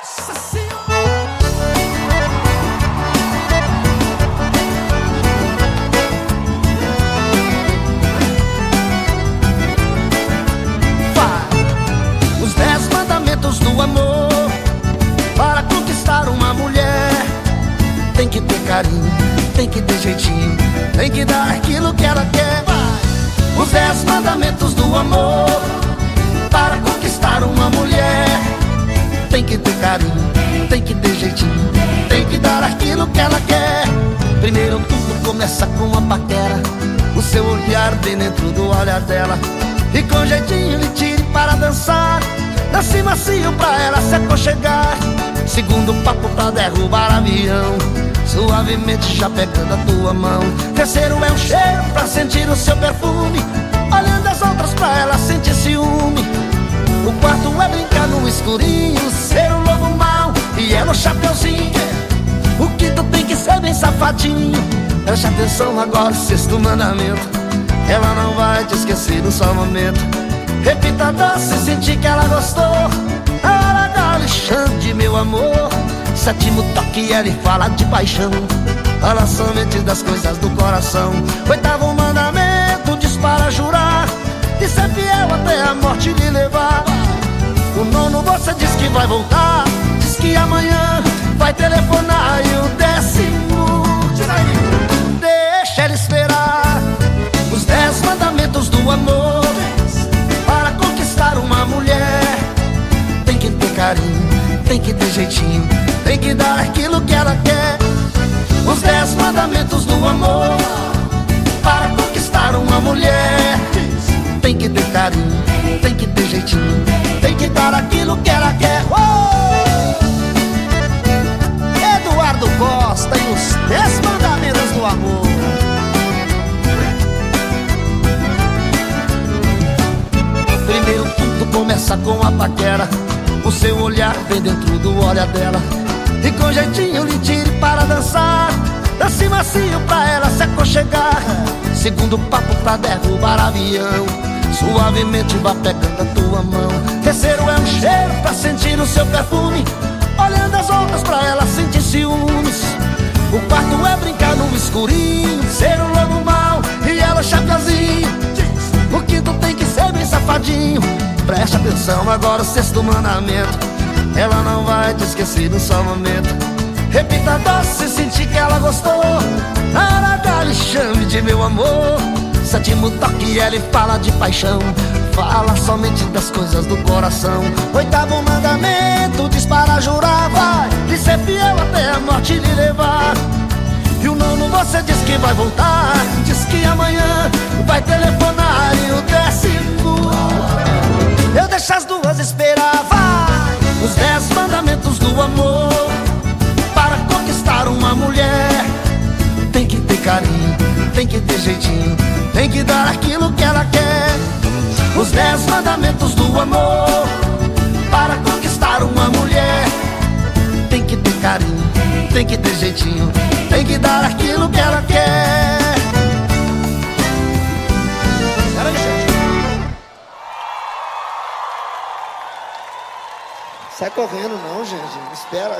Os dez mandamentos do amor Para conquistar uma mulher. Tem que ter carinho, tem que ter jeitinho Tem que dar aquilo que ela quer. Os dez mandamentos do amor Para Tem que dar aquilo que ela quer. Primeiro tudo começa com uma paquera. O seu olhar bem dentro do olhar dela. E com jeitinho lhe tire para dançar. Dance macio pra ela se aconchegar. Segundo papo pra derrubar avião. Suavemente já pegando a tua mão. Terceiro é um cheiro pra sentir o seu perfume. Olhando as outras pra ela sentir ciúme. O quarto é brincar no escurinho chapeuzinho. O quinto tem que ser bem safadinho. Preste atenção agora, sexto mandamento. Ela não vai te esquecer no só momento. Repita doce, senti que ela gostou. A hora da Alexandre, meu amor. Sétimo toque, ele fala de paixão. Fala somente das coisas do coração. Oitavo mandamento, diz para jurar. E ser fiel até a morte lhe levar. O nono você diz que vai voltar que amanhã vai telefonar E o décimo, deixa ele esperar Os dez mandamentos do amor. Uma mulher Tem que ter carinho, tem que ter jeitinho Tem que dar aquilo que ela quer. Os dez mandamentos do amor. Para conquistar uma mulher Tem que ter carinho, tem que ter jeitinho Tem que dar aquilo que ela quer começa com a paquera. O seu olhar vem dentro do olhar dela. E com jeitinho lhe tire para dançar. Dance macio pra ela se aconchegar. Segundo papo pra derrubar avião. Suavemente vá pegando a tua mão. Terceiro é um cheiro pra sentir o seu perfume. Olhando as outras pra ela sentir ciúmes. O quarto é brincar no escurinho Preste atenção agora o sexto mandamento. Ela não vai te esquecer no só momento. Repita doce se sentir que ela gostou. Arada lhe chame de meu amor. Sétimo toque ele fala de paixão. Fala somente das coisas do coração. Oitavo mandamento diz para jurar Vai. Lhe ser fiel até a morte lhe levar. E o nono você diz que vai voltar. Diz que do amor. Para conquistar uma mulher Tem que ter carinho, tem que ter jeitinho Tem que dar aquilo que ela quer. Os dez mandamentos do amor. Para conquistar uma mulher Tem que ter carinho, tem que ter jeitinho Tem que dar aquilo que ela quer Sai correndo não, gente. Espera.